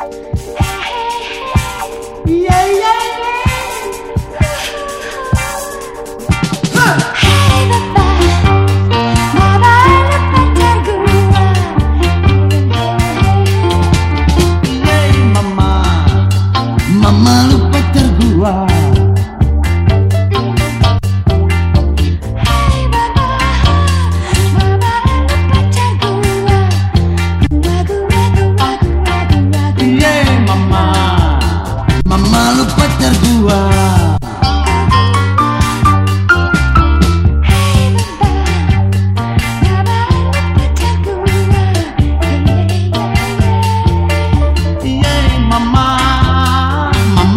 Bye.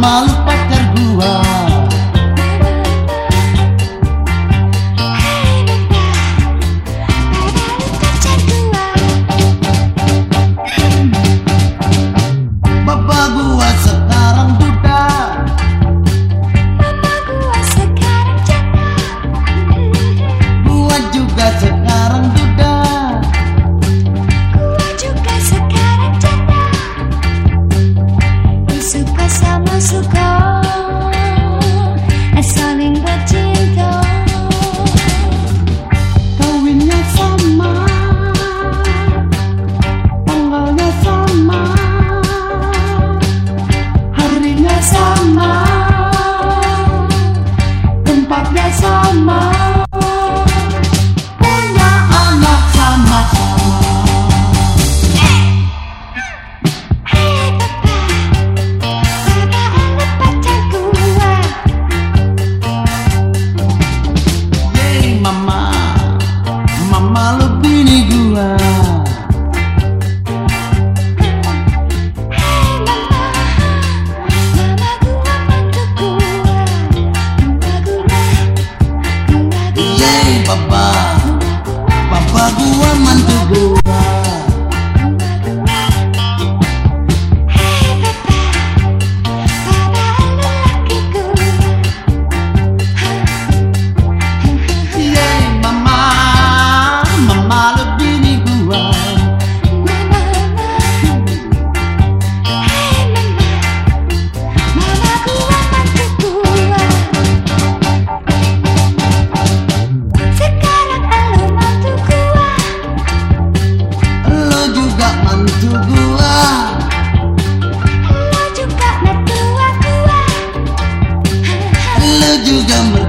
malu pacar Bapak gua sekarang duda mama gua sekarang Gua juga pop that song, use them.